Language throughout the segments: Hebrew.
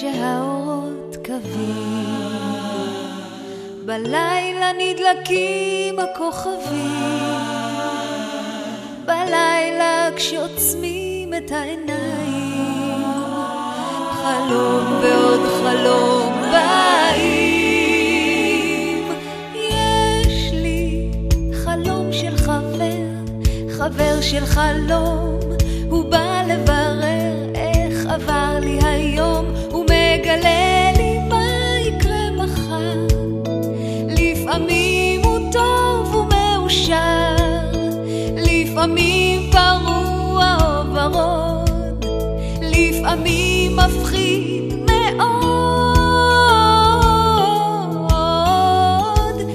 כשהאורות קווים, בלילה נדלקים הכוכבים, בלילה כשעוצמים את העיניים, חלום ועוד חלום באים. יש לי חלום של חבר, חבר של חלום, הוא בא מפחיד מאוד.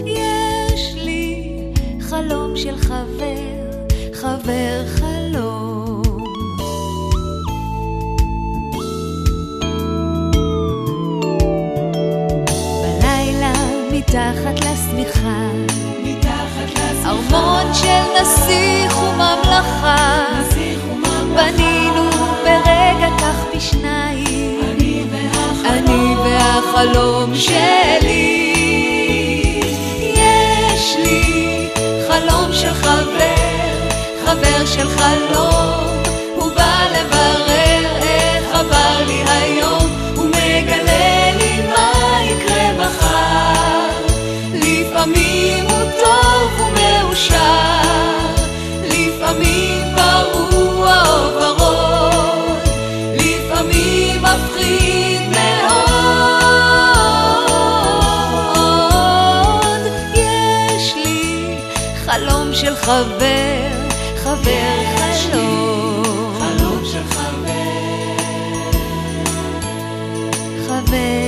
יש לי חלום של חבר, חבר חלום. בלילה מתחת לשמיכה, ארמון של נסיך שלי. יש לי חלום של חבר, חבר של חלום, חלום של חבר, חבר חלום. חלום של חבר. חבר.